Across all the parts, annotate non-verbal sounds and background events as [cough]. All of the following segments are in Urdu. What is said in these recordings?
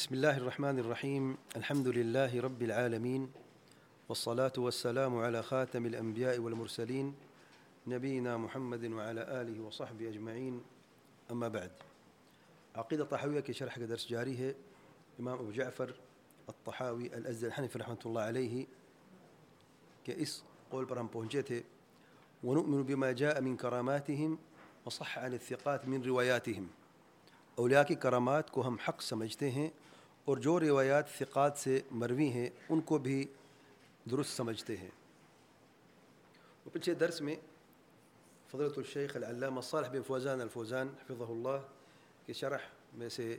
بسم الله الرحمن الرحيم. الحمد لله رب العالمين، والصلاة والسلام على خاتم الأنبياء والمرسلين نبينا محمد وعلى آله وصحبه أجمعين. أما بعد، عقيدة طحاوية کی شرح کا درس جاری ہے امام ابو جعفر الطحاوی الازد الحنفی رحمۃ اللہ علیہ کہ اس قول پر ہم پہنچے تھے ونؤمن بما جاء من کراماتهم وصح عن الثقات من روایاتهم اولیاء کی کرامات کو ہم حق سمجھتے ہیں اور جو روایات ثقات سے مروی ہیں، ان کو بھی درست سمجھتے ہیں۔ وہ پچھلے درس میں فضلت الشیخ العلامہ صالح بن فوزان الفوزان حفظہ اللہ کی شرح میں سے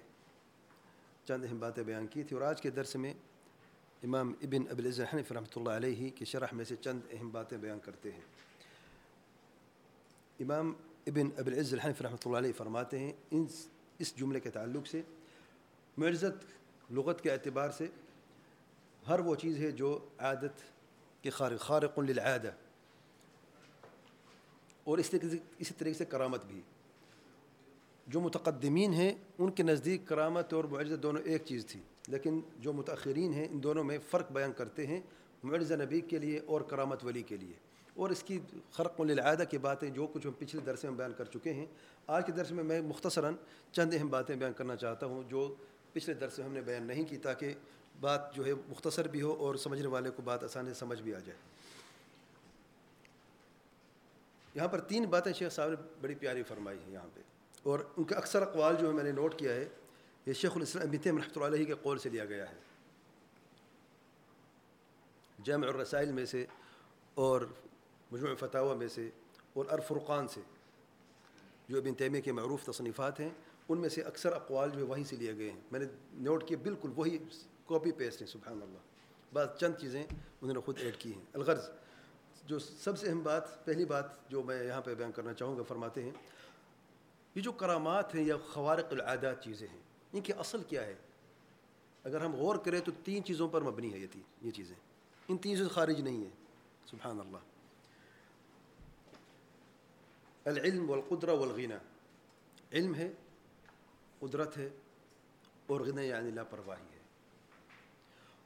چند اہم باتیں بیان کی تھی اور آج کے درس میں امام ابن ابی العز حنف رحمۃ اللہ علیہ کی شرح میں سے چند اہم باتیں بیان کرتے ہیں۔ امام ابن ابی العز الحنف رحمۃ اللہ علیہ فرماتے ہیں ان اس جملے کے تعلق سے معزت لغت کے اعتبار سے ہر وہ چیز ہے جو عادت کے خارق خارق للعادہ۔ اور اس طریقے سے اسی طریقے سے کرامت بھی۔ جو متقدمین ہیں، ان کے نزدیک کرامت اور معجزت دونوں ایک چیز تھی۔ لیکن جو متأخرین ہیں، ان دونوں میں فرق بیان کرتے ہیں معجزہ نبی کے لیے اور کرامت ولی کے لیے۔ اور اس کی خرق للعادہ کی باتیں جو کچھ ہم پچھلے درس میں بیان کر چکے ہیں، آج کے درس میں میں مختصراً چند اہم باتیں بیان کرنا چاہتا ہوں جو پچھلے درس میں ہم نے بیان نہیں کی تاکہ بات جو ہے مختصر بھی ہو اور سمجھنے والے کو بات آسانی سے سمجھ بھی آ جائے۔ یہاں پر تین باتیں شیخ صاحب نے بڑی پیاری فرمائی ہیں یہاں پہ۔ اور ان کے اکثر اقوال جو ہے میں نے نوٹ کیا ہے، یہ شیخ الاسلام ابن تیم رحمۃ اللہ علیہ کے قول سے لیا گیا ہے۔ جامع الرسائل میں سے اور مجموع فتاوہ میں سے اور الفرقان سے جو ابن تیمیہ کے معروف تصنیفات ہیں۔ ان میں سے اکثر اقوال جو ہے وہیں سے لیے گئے ہیں۔ میں نے نوٹ کیے، بالکل وہی کاپی پیسٹ ہیں، سبحان اللہ۔ بعض چند چیزیں انہوں نے خود ایڈ کی ہیں۔ الغرض، جو سب سے اہم بات، پہلی بات جو میں یہاں پہ بیان کرنا چاہوں گا، فرماتے ہیں، یہ جو کرامات ہیں یا خوارق العادات چیزیں ہیں، ان کی اصل کیا ہے؟ اگر ہم غور کریں تو تین چیزوں پر مبنی ہے یہ تھی یہ چیزیں۔ ان تین چیزوں سے خارج نہیں ہیں، سبحان اللہ۔ العلم والقدرہ والغنى۔ علم ہے قدرت ہے اور غنى یعنی لاپرواہی ہے۔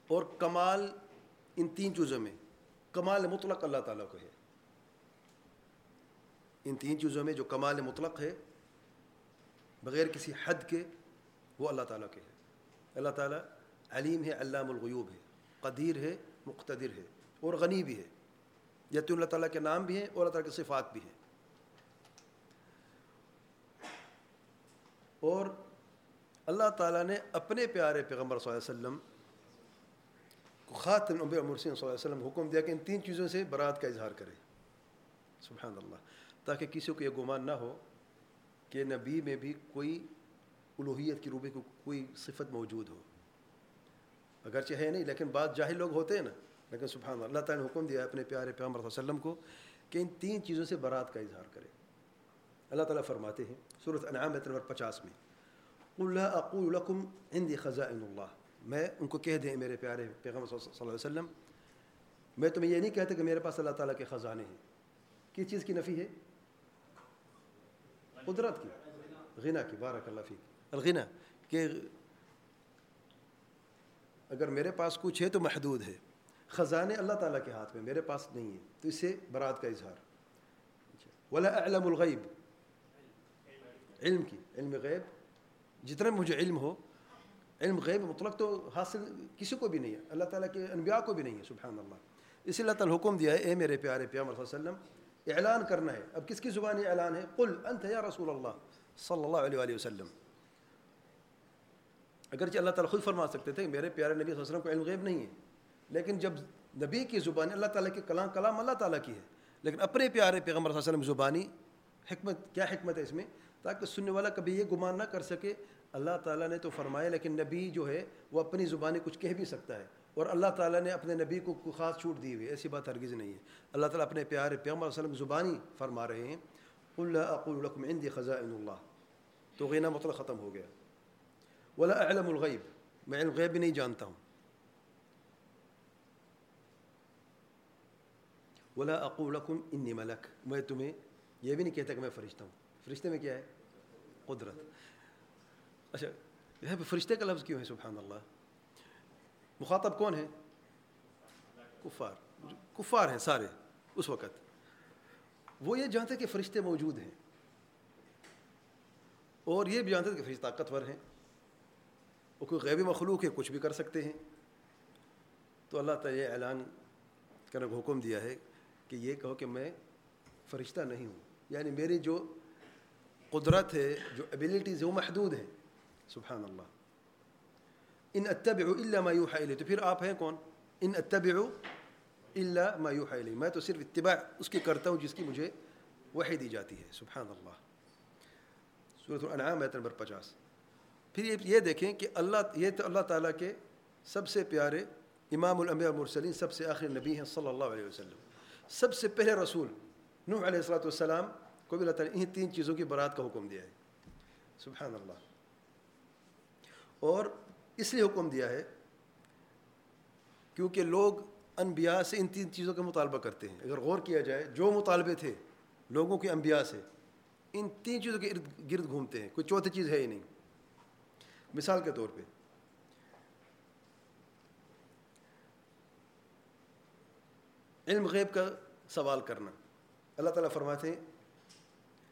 اور کمال ان تین چیزوں میں، کمال مطلق اللہ تعالیٰ کو ہے۔ ان تین چیزوں میں جو کمال مطلق ہے، بغیر کسی حد کے وہ اللہ تعالیٰ کے ہے۔ اللہ تعالیٰ علیم ہے، علام الغیوب ہے، قدیر ہے، مقتدر ہے اور غنی بھی ہے۔ یا تو اللہ تعالیٰ کے نام بھی ہیں اور اللہ تعالیٰ کے صفات بھی ہیں۔ اور اللہ تعالیٰ نے اپنے پیارے پیغمبر صلی اللہ علیہ وسلم کو خاتم نبی عمر صلی اللہ علیہ وسلم حکم دیا کہ ان تین چیزوں سے برات کا اظہار کرے۔ سبحان اللہ۔ تاکہ کسی کو یہ گمان نہ ہو کہ نبی میں بھی کوئی الوحیت کی روبے کو کوئی صفت موجود ہو۔ اگرچہ ہے نہیں، لیکن بعض جاہل لوگ ہوتے ہیں نا۔ لیکن سبحان اللہ اللہ تعالیٰ نے حکم دیا اپنے پیارے پیغمبر صلی اللہ علیہ وسلم کو کہ ان تین چیزوں سے برات کا اظہار کرے۔ اللہ تعالیٰ فرماتے ہیں صورت انعام نمبر پچاس میں۔ اللہ اقول لکم عندی خزائن اللہ میں ان کو کہہ دیں میرے پیارے پیغمبر صلی اللہ علیہ وسلم، میں تمہیں یہ نہیں کہتا کہ میرے پاس اللہ تعالیٰ کے خزانے ہیں۔ کس چیز کی نفی ہے؟ قدرت کی غنا کی، بارک اللہ فی الغنا کہ اگر میرے پاس کچھ ہے تو محدود ہے۔ خزانے اللہ تعالیٰ کے ہاتھ میں، میرے پاس نہیں ہے۔ تو اس سے برات کا اظہار۔ ولا اعلم الغیب علم کی، علم غیب۔ جتنا مجھے علم ہو، علم غیب، مطلق تو حاصل کسی کو بھی نہیں ہے۔ اللہ تعالیٰ کے انبیاء کو بھی نہیں ہے، سبحان اللہ۔ اسی اللہ تعالیٰ حکم دیا ہے، اے میرے پیارے پیام صلی اللہ علیہ وسلم، اعلان کرنا ہے۔ اب کس کی زبان اعلان ہے؟ قل انت یا رسول اللہ صلی اللہ علیہ وآلہ وسلم۔ اگرچہ اللہ تعالیٰ خود فرما سکتے تھے، میرے پیارے نبی صلی اللہ علیہ وسلم کو علم غیب نہیں ہے، لیکن جب نبی کی زبان اللہ تعالیٰ کی کلام کلام اللہ تعالیٰ کی ہے، لیکن اپنے پیارے پیغمبر صلی اللہ علیہ وسلم زبانی حکمت، کیا حکمت ہے اس میں؟ تاکہ سننے والا کبھی یہ گمان نہ کر سکے اللہ تعالیٰ نے تو فرمایا، لیکن نبی جو ہے، وہ اپنی زبانی کچھ کہہ بھی سکتا ہے۔ اور اللہ تعالیٰ نے اپنے نبی کو کوئی خاص چھوٹ دی ہوئی، ایسی بات ہرگز نہیں ہے۔ اللہ تعالیٰ اپنے پیارے پیغمبر صلی اللہ علیہ وسلم زبانی فرما رہے ہیں۔ اللہ اقول لکم عندی خزائن اللہ تو غینہ مطلق ختم ہو گیا۔ ولا اعلم الغیب میں علم غیب بھی نہیں جانتا ہوں۔ ولا اقول لکم انی ملک میں تمہیں یہ بھی نہیں کہتا کہ میں فرشتہ ہوں۔ فرشتے میں کیا ہے؟ قدرت۔ اچھا یہاں پہ فرشتے کا لفظ کیوں ہے؟ سبحان اللہ۔ مخاطب کون ہے کفار۔ کفار ہیں سارے اس وقت۔ وہ یہ جانتے کہ فرشتے موجود ہیں۔ اور یہ بھی جانتے کہ فرشتے طاقتور ہیں۔ وہ کوئی غیبی مخلوق ہے، کچھ بھی کر سکتے ہیں۔ تو اللہ تعالیٰ یہ اعلان کرنے کو حکم دیا ہے کہ یہ کہو کہ میں فرشتہ نہیں ہوں۔ یعنی میری جو قدرت ہے، جو ایبیلٹیز ہے وہ محدود ہے سبحان اللہ۔ ان اتبع الا ما یوحى الی تو پھر آپ ہیں کون؟ ان اتبع الا ما یوحى الی میں تو صرف اتباع اس کی کرتا ہوں جس کی مجھے وحی دی جاتی ہے۔ سبحان اللہ۔ سورۃ الانعام ایت نمبر پچاس۔ پھر یہ دیکھیں کہ اللہ یہ تو اللہ تعالیٰ کے سب سے پیارے امام الانبیاء المرسلین سب سے آخر نبی ہیں صلی اللہ علیہ وسلم۔ سب سے پہلے رسول نوح علیہ السلاۃ والسلام کو بھی اللہ تعالیٰ انہیں تین چیزوں کی برات کا حکم دیا ہے۔ سبحان اللہ۔ اور اس لیے حکم دیا ہے کیونکہ لوگ انبیاء سے ان تین چیزوں کا مطالبہ کرتے ہیں۔ اگر غور کیا جائے، جو مطالبے تھے لوگوں کے انبیاء سے، ان تین چیزوں کے ارد گرد گھومتے ہیں۔ کوئی چوتھی چیز ہے ہی نہیں۔ مثال کے طور پہ، علم غیب کا سوال کرنا۔ اللہ تعالیٰ فرماتے ہیں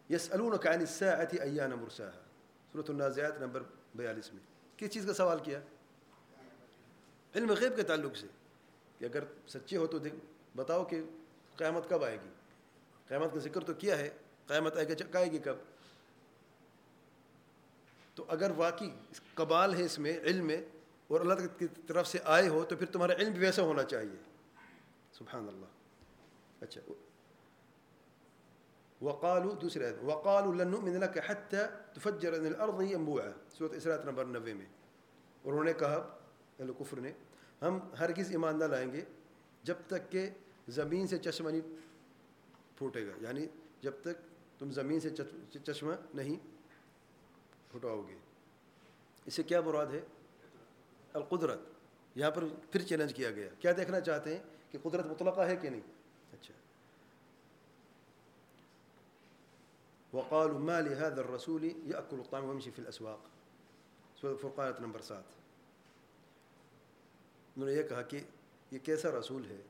یس عن الساعة ایان مرساها صورت النازعات نمبر بیالیس میں۔ کس چیز کا سوال کیا؟ علم غیب کے تعلق سے کہ اگر سچے ہو تو بتاؤ کہ قیامت کب آئے گی؟ قیامت کا ذکر تو کیا ہے؟ قیامت آئے گا آئے گی کب؟ تو اگر واقعی قبال ہے اس میں، علم میں، اور اللہ کی طرف سے آئے ہو، تو پھر تمہارا علم بھی ویسا ہونا چاہیے۔ سبحان اللہ۔ اچھا وقالو دوسرے وقالو لن نؤمن لك حتى تفجر من الارض ينبوعا. سورۃ اسراء نمبر 90 میں اور انہوں نے کہا اہل کفر نے، ہم ہرگز ایمان نہ لائیں گے جب تک کہ زمین سے چشمہ نہیں پھوٹے گا. یعنی جب تک تم زمین سے چشمہ نہیں پھٹاؤ گے اس سے کیا مراد ہے؟ القدرت. یہاں پر پھر چیلنج کیا گیا. کیا دیکھنا چاہتے ہیں کہ قدرت مطلقہ ہے کہ نہیں؟ اچھا. وقالوا ما لهذا الرسول ياكل الطعام ويمشي في الاسواق سورہ فرقانت نمبر سات. انہوں نے یہ کہا کہ یہ کیسا رسول ہے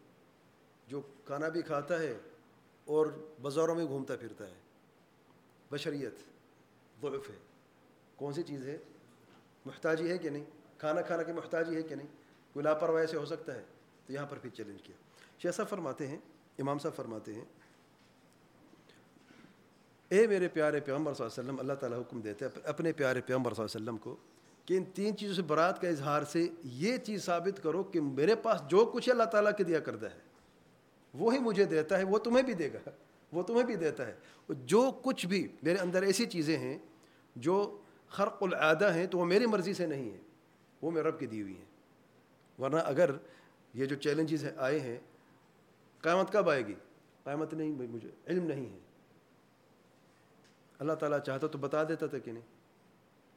جو کھانا بھی کھاتا ہے اور بازاروں میں گھومتا پھرتا ہے؟ بشریت، ضعف ہے. کون سی چیز ہے؟ محتاجی ہے کہ نہیں؟ کھانا کھانا کی محتاجی ہے کہ نہیں؟ کوئی لاپرواہی سے ہو سکتا ہے؟ تو یہاں پر پھر چیلنج کیا۔ شیخ فرماتے ہیں، امام صاحب فرماتے ہیں اے میرے پیارے پیغمبر صلی اللہ علیہ وسلم، اللہ تعالیٰ حکم دیتے ہیں اپنے پیارے پیغمبر صلی اللہ علیہ وسلم کو کہ ان تین چیزوں سے برات کا اظہار سے یہ چیز ثابت کرو کہ میرے پاس جو کچھ اللہ تعالیٰ کے دیا کرتا ہے۔ وہی مجھے دیتا ہے، وہ تمہیں بھی دے گا، وہ تمہیں بھی دیتا ہے۔ جو کچھ بھی میرے اندر ایسی چیزیں ہیں جو خرق العادہ ہیں تو وہ میری مرضی سے نہیں ہیں، وہ میرے رب کی دی ہوئی ہیں۔ ورنہ اگر یہ جو چیلنجز آئے ہیں، قیامت کب آئے گی؟ قیامت نہیں، مجھے علم نہیں ہے۔ اللہ تعالیٰ چاہتا تو بتا دیتا تھا کہ نہیں،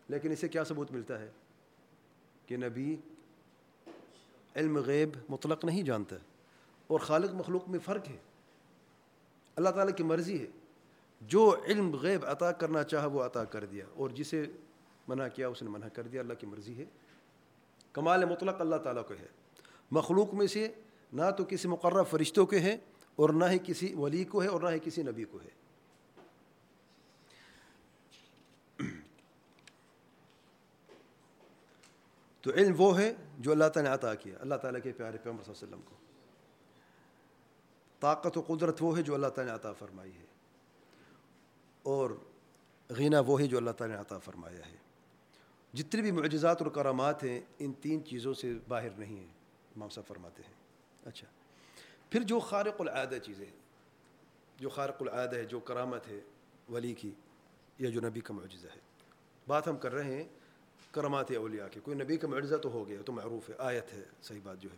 لیکن اسے کیا ثبوت ملتا ہے؟ کہ نبی علم غیب مطلق نہیں جانتا اور خالق مخلوق میں فرق ہے۔ اللہ تعالیٰ کی مرضی ہے، جو علم غیب عطا کرنا چاہا وہ عطا کر دیا اور جسے منع کیا اس نے منع کر دیا، اللہ کی مرضی ہے۔ کمال مطلق اللہ تعالیٰ کو ہے۔ مخلوق میں سے نہ تو کسی مقرر فرشتوں کے ہیں اور نہ ہی کسی ولی کو ہے اور نہ ہی کسی نبی کو ہے۔ تو علم وہ ہے جو اللہ تعالیٰ نے عطا کیا، اللہ تعالیٰ کے پیارے پیغمبر صلی اللہ علیہ وسلم کو۔ طاقت و قدرت وہ ہے جو اللہ تعالیٰ نے عطا فرمائی ہے۔ اور غینہ وہ ہے جو اللہ تعالیٰ نے عطا فرمایا ہے۔ جتنی بھی معجزات اور کرامات ہیں، ان تین چیزوں سے باہر نہیں ہیں، امام صاحب فرماتے ہیں۔ اچھا۔ پھر جو خارق العادہ چیزیں، جو خارق العادہ ہے، جو کرامت ہے ولی کی، یا جو نبی کا معجزہ ہے۔ بات ہم کر رہے ہیں کرامات اولیاء کی کوئی نبی کا معجزہ تو ہو گیا، تو معروف ہے، آیت ہے، صحیح بات جو ہے۔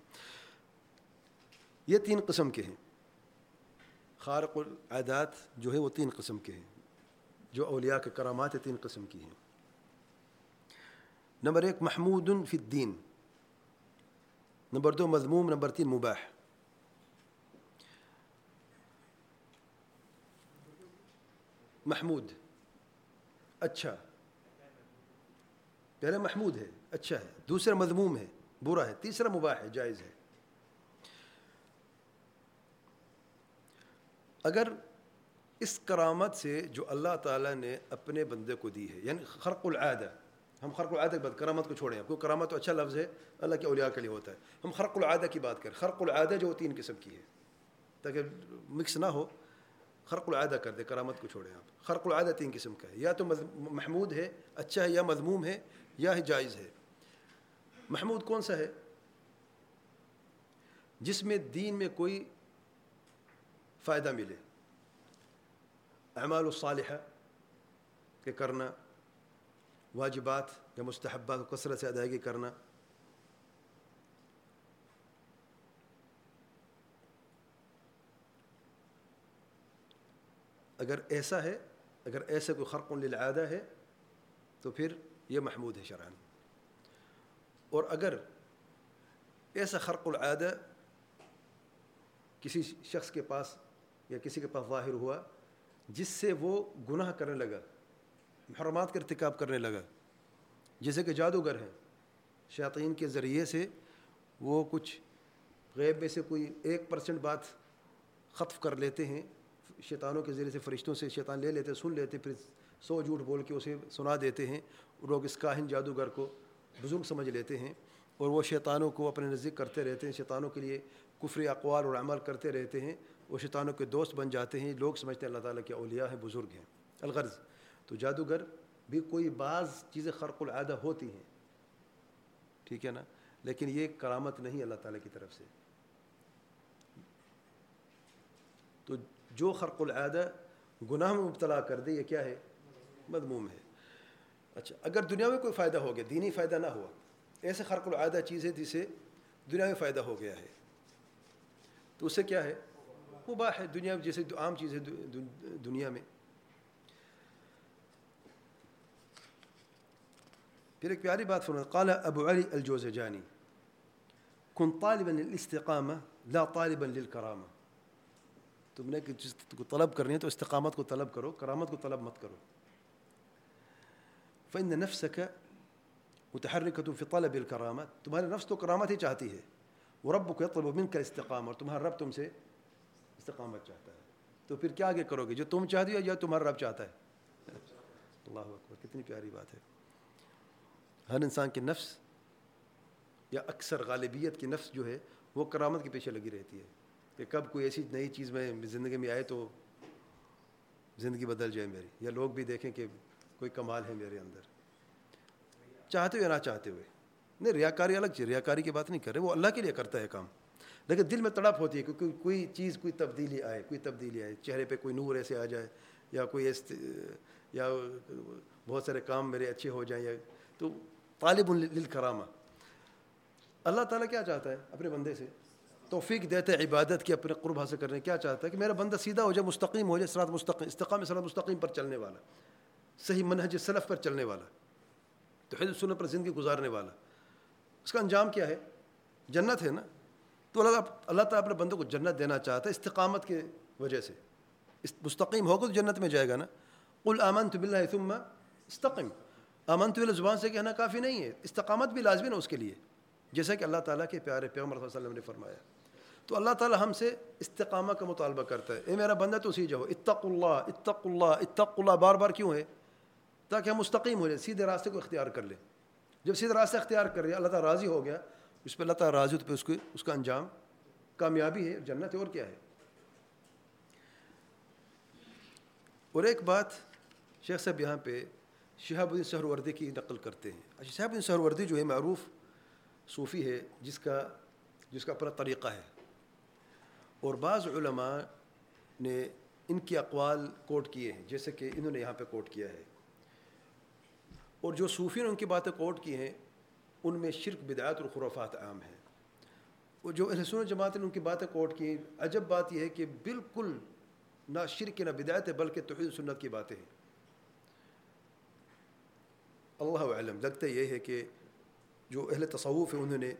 یہ تین قسم کے ہیں۔ خارق العادات جو ہے، وہ تین قسم کے ہیں۔ جو اولیاء کے کرامات تین قسم کی ہیں۔ نمبر ایک، محمود فی الدین۔ نمبر دو مضموم نمبر تین، مباح۔ محمود اچھا۔ پہلے محمود ہے اچھا ہے، دوسرا مضموم ہے، برا ہے، تیسرا مباح ہے، جائز ہے۔ اگر اس کرامت سے جو اللہ تعالیٰ نے اپنے بندے کو دی ہے یعنی خرق العادہ، ہم خرق العادہ کی بات، کرامت کو چھوڑیں۔ کوئی کرامت تو اچھا لفظ ہے، اللہ کے اولیاء کے لیے ہوتا ہے۔ ہم خرق العادہ کی بات کریں۔ خرق العادہ جو تین قسم کی ہے۔ تاکہ مکس نہ ہو، خرق العادہ کر دے کرامت کو چھوڑیں آپ۔ خرق العادہ تین قسم کا ہے۔ یا تو محمود ہے اچھا ہے، یا مضموم ہے یا ہی جائز ہے۔ محمود کون سا ہے؟ جس میں دین میں کوئی فائدہ ملے۔ اعمال الصالحہ کے کرنا، واجبات یا مستحبات کو کثرت سے ادائیگی کرنا۔ اگر ایسا ہے، اگر ایسا کوئی خرق للعادہ ہے، تو پھر یہ محمود ہے شرعن اور اگر ایسا خرق العادہ کسی شخص کے پاس یا کسی کے پاس ظاہر ہوا جس سے وہ گناہ کرنے لگا، محرمات کا ارتکاب کرنے لگا، جیسے کہ جادوگر ہیں شاطین کے ذریعے سے وہ کچھ غیب میں سے کوئی ایک پرسنٹ بات خطف کر لیتے ہیں، شیطانوں کے ذریعے سے، فرشتوں سے شیطان لے لیتے، سن لیتے، پھر سو جھوٹ بول کے اسے سنا دیتے ہیں۔ لوگ اس کاہن جادوگر کو بزرگ سمجھ لیتے ہیں اور وہ شیطانوں کو اپنے نزدیک کرتے رہتے ہیں، شیطانوں کے لیے کفری اقوال اور عمل کرتے رہتے ہیں۔ وہ شیطانوں کے دوست بن جاتے ہیں۔ لوگ سمجھتے ہیں اللہ تعالیٰ کے اولیاء ہیں، بزرگ ہیں۔ الغرض، تو جادوگر بھی کوئی بعض چیزیں خرق العادہ ہوتی ہیں۔ ٹھیک ہے نا؟ لیکن یہ کرامت نہیں اللہ تعالیٰ کی طرف سے۔ تو جو خرق العادہ گناہ میں مبتلا کر دے، یہ کیا ہے؟ مضموم ہے۔ اچھا اگر دنیا میں کوئی فائدہ ہو گیا، دینی فائدہ نہ ہوا، ایسے خرق العادہ چیز ہے جسے دنیا میں فائدہ ہو گیا ہے، تو اس سے کیا ہے؟ مباح ہے، دنیا میں جیسے عام چیز ہے دنیا میں۔ پھر ایک پیاری بات فرما قال ابو علی الجوز جانی کن طالبا للاستقامہ لا طالبا للکرامہ تم نے جس کو طلب کرنی ہے تو استقامت کو طلب کرو، کرامت کو طلب مت کرو۔ فإن نفسك متحركة في طلب الكرامة تمہارے نفس تو کرامت ہی چاہتی ہے وربك يطلب منك الاستقامة اور تمہارا رب تم سے استقامت چاہتا ہے تو پھر کیا آگے کرو گے؟ جو تم چاہتی ہو یا تمہارا رب چاہتا ہے؟ اللہ اکبر، کتنی پیاری بات ہے۔ ہر انسان کے نفس یا اکثر غالبیت کی نفس جو ہے، وہ کرامت کے پیچھے لگی رہتی ہے۔ کہ کب کوئی ایسی نئی چیز میں زندگی میں آئے تو زندگی بدل جائے میری۔ یا لوگ بھی دیکھیں کہ کوئی کمال ہے میرے اندر۔ چاہتے ہوئے نہ چاہتے ہوئے۔ نہیں، ریاکاری الگ چیز، ریاکاری کی بات نہیں کر رہے، وہ اللہ کے لیے کرتا ہے کام۔ لیکن دل میں تڑپ ہوتی ہے کہ کوئی چیز، کوئی تبدیلی آئے، کوئی تبدیلی آئے، چہرے پہ کوئی نور ایسے آ جائے، یا کوئی ایس یا بہت سارے کام میرے اچھے ہو جائیں، یا تو طالب للکرامہ۔ اللہ تعالیٰ کیا چاہتا ہے اپنے بندے سے؟ توفیق دیتے عبادت کی اپنے قرب حاصل کرنے۔ کیا چاہتا ہے کہ میرا بندہ سیدھا ہو جائے، مستقیم ہو جائے سرات مستقیم، استقام سرات مستقیم پر چلنے والا۔ صحیح منہج سلف پر چلنے والا تو حید سننے پر زندگی گزارنے والا۔ اس کا انجام کیا ہے؟ جنت ہے نا؟ تو اللہ اللہ تعالیٰ اپنے بندوں کو جنت دینا چاہتا ہے استقامت کی وجہ سے۔ مستقیم ہوگا تو جنت میں جائے گا نا۔ قل آمنت باللہ ثم استقم۔ آمنت باللہ زبان سے کہنا کافی نہیں ہے، استقامت بھی لازمی نا اس کے لیے۔ جیسا کہ اللہ تعالیٰ کے پیارے پیغمبر صلی اللہ علیہ وسلم نے فرمایا۔ تو اللہ تعالیٰ ہم سے استقامہ کا مطالبہ کرتا ہے۔ اے میرا بندہ تو اسی جاؤ اتق اللہ اتق اللہ اتق اللہ۔ بار بار کیوں ہے؟ تاکہ ہم مستقیم ہو جائیں، سیدھے راستے کو اختیار کر لیں۔ جب سیدھے راستے اختیار کر لیں اللہ تعالیٰ راضی ہو گیا، اس پہ اللہ تعالیٰ راضی تو پہ اس کو، اس کا انجام کامیابی ہے، جنت ہے، اور کیا ہے؟ اور ایک بات شیخ صاحب یہاں پہ شہاب الدین سہروردی کی نقل کرتے ہیں۔ اچھا شہاب الدین سہروردی جو ہے، معروف صوفی ہے، جس کا جس کا اپنا طریقہ ہے۔ اور بعض علماء نے ان کی اقوال کوٹ کیے ہیں، جیسے کہ انہوں نے یہاں پہ کوٹ کیا ہے۔ اور جو صوفی نے ان کی باتیں کوٹ کی ہیں، ان میں شرک، بدعات اور خرافات عام ہیں۔ اور جو اہل جماعت نے ان کی باتیں کوٹ کی عجب بات یہ ہے کہ بالکل نہ شرک نہ بدعت ہے، بلکہ توحید سنت کی باتیں ہیں۔ اللہ علم لگتا یہ ہے کہ جو اہل تصوف ہیں، انہوں نے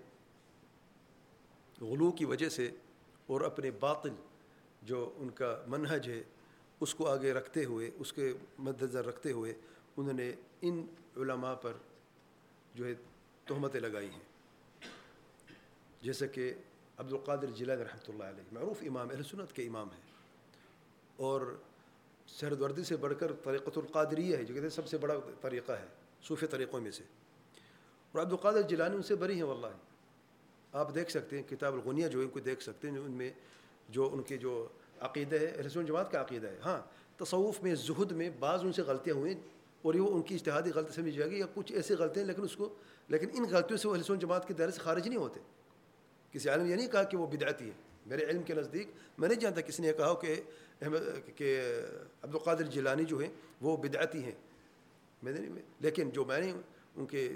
غلو کی وجہ سے اور اپنے باطل جو ان کا منہج ہے، اس کو آگے رکھتے ہوئے، اس کے مد نظر رکھتے ہوئے، انہوں نے ان علماء پر جو ہے تہمتیں لگائی ہیں۔ جیسے کہ عبد القادر جیلانی رحمۃ اللہ علیہ، معروف امام، اہل سنت کے امام ہیں۔ اور سرد وردی سے بڑھ کر طریقۃ القادریہ ہے، جو کہتے ہیں سب سے بڑا طریقہ ہے صوفی طریقوں میں سے۔ اور عبد القادر جیلانی ان سے بری ہیں واللہ۔ آپ دیکھ سکتے ہیں کتاب الغنیہ جو ان کو دیکھ سکتے ہیں ان میں جو ان کے جو عقیدہ ہے، اہل سنت جماعت کا عقیدہ ہے۔ ہاں تصوف میں، زہد میں بعض ان سے غلطیاں ہوئیں۔ اور یہ ان کی اشتہادی غلطی سمجھ جائے گی یا کچھ ایسی غلطیاں لیکن اس کو لیکن ان غلطیوں سے وہ اہل جماعت کے دائرے سے خارج نہیں ہوتے۔ کسی عالم یہ نہیں کہا کہ وہ بدعتی ہے میرے علم کے نزدیک میں نہیں جانتا کسی نے کہا کہ احمد کہ عبد القادر جیلانی جو ہیں، وہ بدعتی ہیں۔ میں نے لیکن جو میں نے ان کے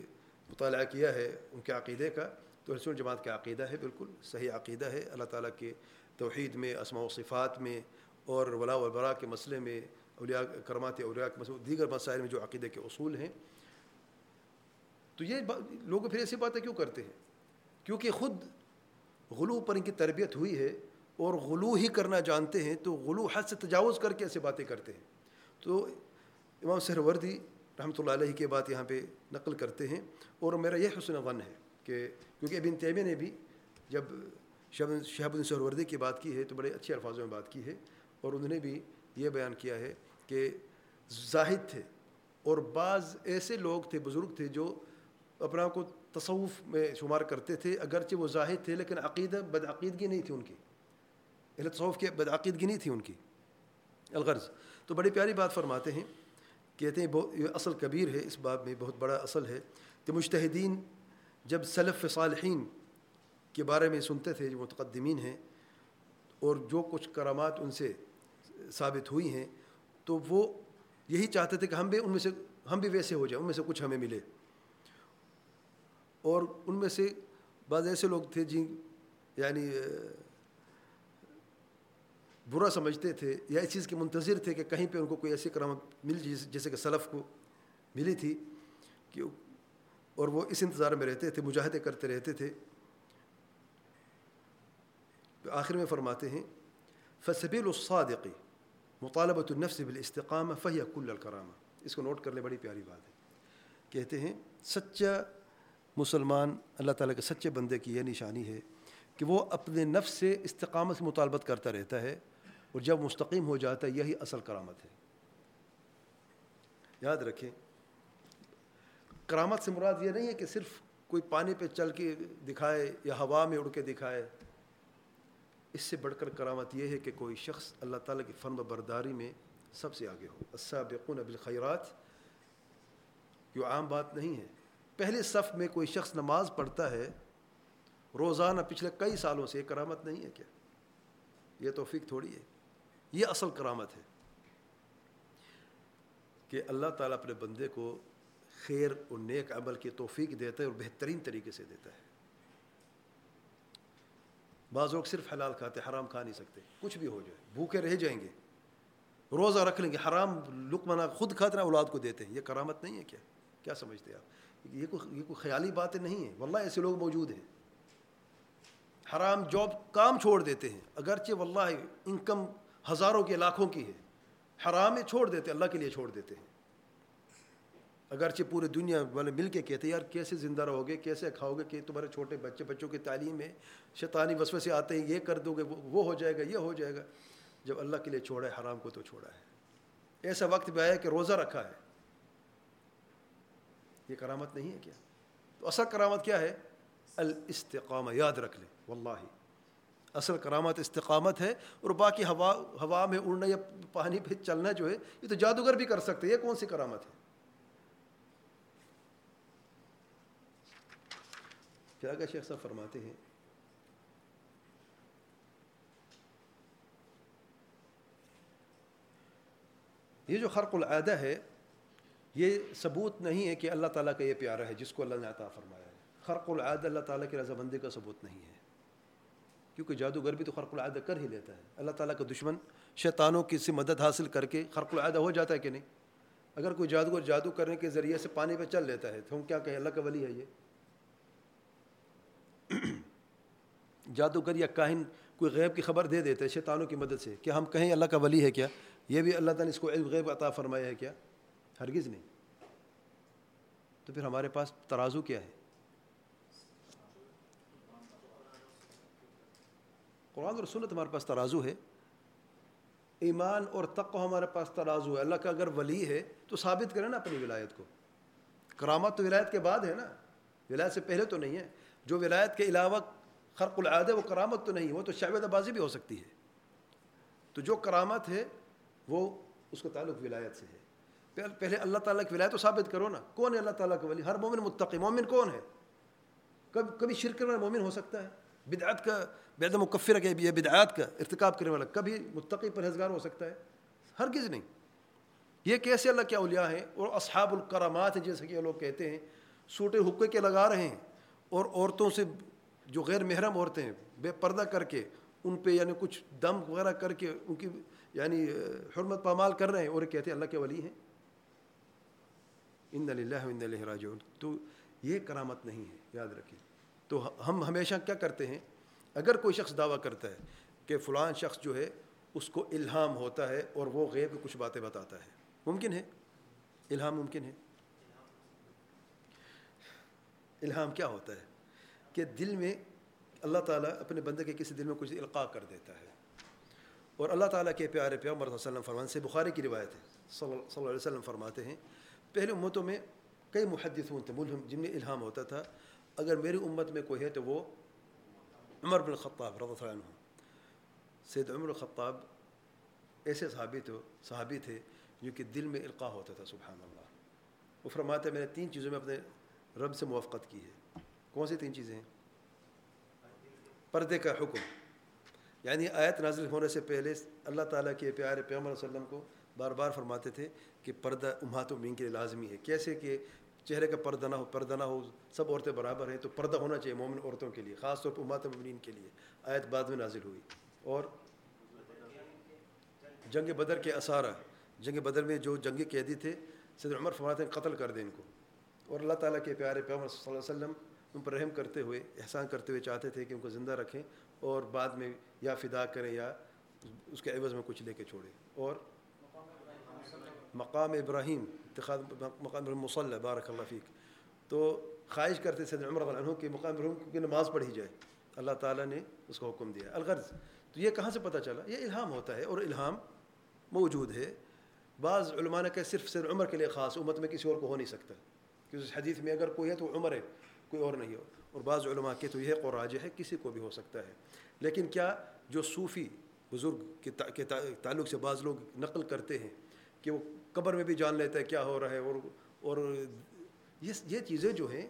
مطالعہ کیا ہے، ان کے عقیدے کا، تو رسول جماعت کا عقیدہ ہے بالکل صحیح عقیدہ ہے۔ اللہ تعالیٰ کے توحید میں، اسماء و صفات میں اور ولا وبرا کے مسئلے میں اولیاء کرمات اولیاء کے دیگر مسائل میں جو عقیدے کے اصول ہیں، تو یہ لوگ پھر ایسی باتیں کیوں کرتے ہیں؟ کیونکہ خود غلو پر ان کی تربیت ہوئی ہے اور غلو ہی کرنا جانتے ہیں، تو غلو حد سے تجاوز کر کے ایسے باتیں کرتے ہیں۔ تو امام سہروردی رحمۃ اللہ علیہ کی بات یہاں پہ نقل کرتے ہیں اور میرا یہ حسن ون ہے کہ کیونکہ ابن تیمیہ نے بھی جب شہاب الدین سہروردی کی بات کی ہے تو بڑے اچھے الفاظوں میں بات کی ہے اور انہوں نے بھی یہ بیان کیا ہے کہ زاہد تھے اور بعض ایسے لوگ تھے، بزرگ تھے جو اپنا کو تصوف میں شمار کرتے تھے، اگرچہ وہ ظاہر تھے لیکن عقیدہ بدعقیدگی نہیں تھی ان کی۔ اہل تصوف کی بدعقیدگی نہیں تھی ان کی۔ الغرض۔ تو بڑی پیاری بات فرماتے ہیں۔ کہتے ہیں، بہت، یہ اصل کبیر ہے، اس بات میں بہت بڑا اصل ہے۔ کہ مشتحدین جب سلف صالحین کے بارے میں سنتے تھے، جو متقدمین ہیں، اور جو کچھ کرامات ان سے ثابت ہوئی ہیں تو وہ یہی چاہتے تھے کہ ہم بھی ان میں سے، ہم بھی ویسے ہو جائیں، ان میں سے کچھ ہمیں ملے۔ اور ان میں سے بعض ایسے لوگ تھے جن یعنی برا سمجھتے تھے یا اس چیز کے منتظر تھے کہ کہیں پہ ان کو کوئی ایسی کرامت مل جیسے کہ سلف کو ملی تھی کہ اور وہ اس انتظار میں رہتے تھے، مجاہدے کرتے رہتے تھے۔ آخر میں فرماتے ہیں فصبیل الصادقی مطالبۃ النفس بالاستقامہ فہیہ کل الکرامہ۔ اس کو نوٹ کر لیں بڑی پیاری بات ہے۔ کہتے ہیں، سچا مسلمان، اللہ تعالیٰ کے سچے بندے کی یہ نشانی ہے کہ وہ اپنے نفس سے استقامت سے مطالبت کرتا رہتا ہے اور جب مستقیم ہو جاتا ہے، یہی اصل کرامت ہے۔ یاد رکھیں، کرامت سے مراد یہ نہیں ہے کہ صرف کوئی پانی پہ چل کے دکھائے یا ہوا میں اڑ کے دکھائے۔ اس سے بڑھ کر کرامت یہ ہے کہ کوئی شخص اللہ تعالیٰ کی فرم برداری میں سب سے آگے ہو۔ السابقون بالخیرات، یہ عام بات نہیں ہے۔ پہلے صف میں کوئی شخص نماز پڑھتا ہے، روزانہ پچھلے کئی سالوں سے یہ کرامت نہیں ہے کیا؟ یہ توفیق تھوڑی ہے۔ یہ اصل کرامت ہے کہ اللہ تعالیٰ اپنے بندے کو خیر اور نیک عمل کی توفیق دیتا ہے اور بہترین طریقے سے دیتا ہے۔ بعض لوگ صرف حلال کھاتے حرام کھا نہیں سکتے۔ کچھ بھی ہو جائے، بھوکے رہ جائیں گے۔ روزہ رکھ لیں گے، حرام لکمنا خود کھاتے ہیں، اولاد کو دیتے ہیں۔ یہ کرامت نہیں ہے کیا؟ کیا سمجھتے ہیں آپ؟ یہ کوئی یہ کوئی خیالی باتیں نہیں ہیں۔ واللہ ایسے لوگ موجود ہیں۔ حرام جاب کام چھوڑ دیتے ہیں۔ اگرچہ واللہ انکم ہزاروں کے لاکھوں کی ہے۔ حرام چھوڑ دیتے اللہ کے لیے چھوڑ دیتے ہیں۔ اگرچہ پورے دنیا والے مل کے کہتے ہیں، یار کیسے زندہ رہو گے؟ کیسے کھاؤ گے؟ کہ تمہارے چھوٹے بچے، بچوں کی تعلیم ہے، شیطانی وسوے سے آتے ہیں، یہ کر دو گے، وہ ہو جائے گا، یہ ہو جائے گا۔ جب اللہ کے لیے چھوڑا ہے، حرام کو تو چھوڑا ہے۔ ایسا وقت بھی آیا کہ روزہ رکھا ہے۔ یہ کرامت نہیں ہے کیا؟ تو اصل کرامت کیا ہے؟ الاستقامہ، یاد رکھ لیں۔ واللہ۔ اصل کرامت استقامت ہے اور باقی ہوا ہوا میں اڑنا یا پانی پہ چلنا جو ہے، یہ تو جادوگر بھی کر سکتے یہ کون سی کرامت ہے؟ کیا کہ شیخ صاحب فرماتے ہیں۔ یہ جو خرق العادہ ہے، یہ ثبوت نہیں ہے کہ اللہ تعالیٰ کا یہ پیارا ہے جس کو اللہ نے عطا فرمایا ہے۔ خرق العادہ اللہ تعالیٰ کی رضامندی کا ثبوت نہیں ہے۔ کیونکہ جادوگر بھی تو خرق العادہ کر ہی لیتا ہے۔ اللہ تعالیٰ کا دشمن شیطانوں کی سے مدد حاصل کر کے خرق العادہ ہو جاتا ہے کہ نہیں؟ اگر کوئی جادوگر جادو کرنے کے ذریعے سے پانی پہ چل لیتا ہے تو ہم کیا کہیں؟ اللہ کا ولی ہے یہ۔ [clears throat] جادوگر یا کاہن کوئی غیب کی خبر دے دیتے شیطانوں کی مدد سے کیا ہم کہیں اللہ کا ولی ہے کیا؟ یہ بھی اللہ تعالیٰ نے اس کو علم غیب عطا فرمایا ہے کیا؟ ہرگز نہیں۔ تو پھر ہمارے پاس ترازو کیا ہے؟ قرآن اور سنت ہمارے پاس ترازو ہے۔ ایمان اور تقو ہمارے پاس ترازو ہے۔ اللہ کا اگر ولی ہے تو ثابت کرے نا اپنی ولایت کو۔ کرامت تو ولایت کے بعد ہے نا۔ ولایت سے پہلے تو نہیں ہے۔ جو ولایت کے علاوہ خرق العاد ہے وہ کرامت تو نہیں وہ تو شعبہ بازی بھی ہو سکتی ہے۔ تو جو کرامت ہے، وہ اس کا تعلق ولایت سے ہے۔ پہلے اللہ تعالیٰ کی ولایت تو ثابت کرو نا۔ کون ہے اللہ تعالیٰ کا ولی؟ ہر مومن متقی، مومن کون ہے؟ کب، کبھی شرک کرنے والا مومن ہو سکتا ہے۔ بدعت کا بید مکفر کے یہ بدعات کا ارتکاب کرنے والا، کبھی متقی پرہزگار ہو سکتا ہے۔ ہرگز نہیں۔ یہ کیسے اللہ کے اولیاء ہیں؟ اور اصحاب الکرامات ہیں، جیسے کہ لوگ کہتے ہیں، سوٹے حقے کے لگا رہے ہیں۔ اور عورتوں سے جو غیر محرم عورتیں ہیں، بے پردہ کر کے ان پہ یعنی کچھ دم وغیرہ کر کے ان کی یعنی حرمت پامال کر رہے ہیں اور کہتے ہیں اللہ کے ولی ہیں۔ ان اللہ ان اللہ راجعون۔ تو یہ کرامت نہیں ہے، یاد رکھیں۔ تو ہم ہمیشہ کیا کرتے ہیں، اگر کوئی شخص دعویٰ کرتا ہے کہ فلان شخص جو ہے، اس کو الہام ہوتا ہے اور وہ غیب کچھ باتیں بتاتا ہے۔ ممکن ہے؟ الہام ممکن ہے؟ الہام کیا ہوتا ہے؟ کہ دل میں اللہ تعالیٰ اپنے بندے کے کسی دل میں کچھ القاع کر دیتا ہے۔ اور اللہ تعالیٰ کے پیارے پیغمبر صلی اللہ علیہ وسلم فرمان سے بخاری کی روایت ہے۔ صلی اللہ علیہ وسلم فرماتے ہیں، پہلے امتوں میں کئی محدثون تھے، ملہم، جن میں الہام ہوتا تھا۔ اگر میری امت میں کوئی ہے تو وہ عمر بن الخطاب رضی اللہ عنہ۔ سید عمر الخطاب ایسے صحابی تو، صحابی تھے جو کہ دل میں القاع ہوتا تھا، سبحان اللہ۔ وہ فرماتے میں نے تین چیزوں میں اپنے رب سے موافقت کی ہے۔ کون سی تین چیزیں ہیں؟ پردے کا حکم۔ یعنی آیت نازل ہونے سے پہلے اللہ تعالیٰ کے پیارے پیغمبر صلی اللہ علیہ وسلم کو بار بار فرماتے تھے کہ پردہ امہات و مین کے لیے لازمی ہے۔ کیسے کہ چہرے کا پردہ نہ ہو، پردہ نہ ہو، سب عورتیں برابر ہیں تو پردہ ہونا چاہیے مومن عورتوں کے لیے، خاص طور پر امات مبنین کے لیے۔ آیت بعد میں نازل ہوئی۔ اور جنگ بدر کے اثارہ، جنگ بدر میں جو جنگی قیدی تھے صدر عمر فرماتے ہیں قتل کر دیں ان کو۔ اور اللہ تعالیٰ کے پیارے پیغمبر صلی اللہ علیہ وسلم ان پر رحم کرتے ہوئے، احسان کرتے ہوئے چاہتے تھے کہ ان کو زندہ رکھیں اور بعد میں یا فدا کریں یا اس کے عوض میں کچھ لے کے چھوڑیں۔ اور مقام ابراہیم، اتخاذ مقام مصلح بارک اللہ فیق تو خواہش کرتے سید عمر عنہ کہ مقام ابراہیم کی نماز پڑھی جائے۔ اللہ تعالیٰ نے اس کو حکم دیا۔ الغرض، تو یہ کہاں سے پتہ چلا؟ یہ الہام ہوتا ہے اور الہام موجود ہے۔ بعض علماء نے کہ صرف سید عمر کے لیے خاص، امت میں کسی اور کو ہو نہیں سکتا۔ کیونکہ اس حدیث میں اگر کوئی ہے تو عمر ہے، کوئی اور نہیں ہو اور بعض علماء کے تو یہ قراج ہے، کسی کو بھی ہو سکتا ہے۔ لیکن کیا جو صوفی بزرگ کے تعلق سے بعض لوگ نقل کرتے ہیں کہ وہ قبر میں بھی جان لیتا ہے کیا ہو رہا ہے اور اور یہ یہ چیزیں جو ہیں،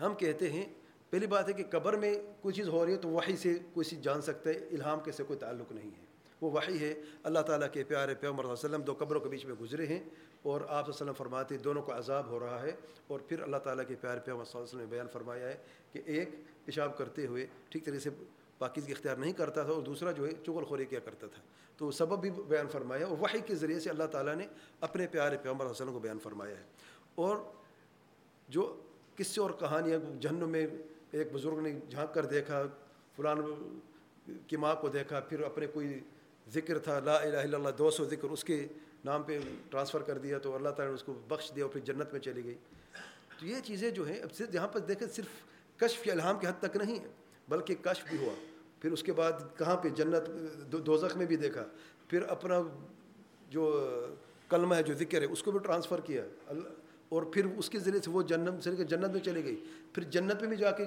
ہم کہتے ہیں، پہلی بات ہے کہ قبر میں کوئی چیز ہو رہی ہے تو وہی سے کوئی چیز جان سکتا ہے، الہام کے سے کوئی تعلق نہیں ہے۔ وہ وہی ہے۔ اللہ تعالیٰ کے پیارے پیغمبر صلی اللہ علیہ وسلم دو قبروں کے بیچ میں گزرے ہیں اور آپ صلی اللہ علیہ وسلم فرماتے دونوں کو عذاب ہو رہا ہے۔ اور پھر اللہ تعالیٰ کے پیارے پیغمبر صلی اللہ علیہ وسلم نے بیان فرمایا ہے کہ ایک پیشاب کرتے ہوئے ٹھیک طرح سے پاکیزگی اختیار نہیں کرتا تھا اور دوسرا جو ہے چغل خوری کیا کرتا تھا۔ تو سبب بھی بیان فرمایا اور وحی کے ذریعے سے اللہ تعالیٰ نے اپنے پیارے پیغمبر علیہ وسلم کو بیان فرمایا ہے۔ اور جو قصے اور کہانیاں جہنم میں ایک بزرگ نے جھانک کر دیکھا، فلان کی ماں کو دیکھا، پھر اپنے کوئی ذکر تھا، لا الہ الا اللہ، دو سو ذکر اس کے نام پہ ٹرانسفر کر دیا تو اللہ تعالیٰ نے اس کو بخش دیا اور پھر جنت میں چلی گئی۔ تو یہ چیزیں جو ہیں، اب صرف یہاں پر دیکھیں، صرف کشف یا الہام کے حد تک نہیں ہے، بلکہ کشف بھی ہوا۔ پھر اس کے بعد کہاں پہ؟ جنت دوزخ میں بھی دیکھا۔ پھر اپنا جو کلمہ ہے، جو ذکر ہے، اس کو بھی ٹرانسفر کیا۔ اللہ اور پھر اس کے ذریعے سے وہ جنت سے جنت میں چلی گئی۔ پھر جنت میں بھی جا کے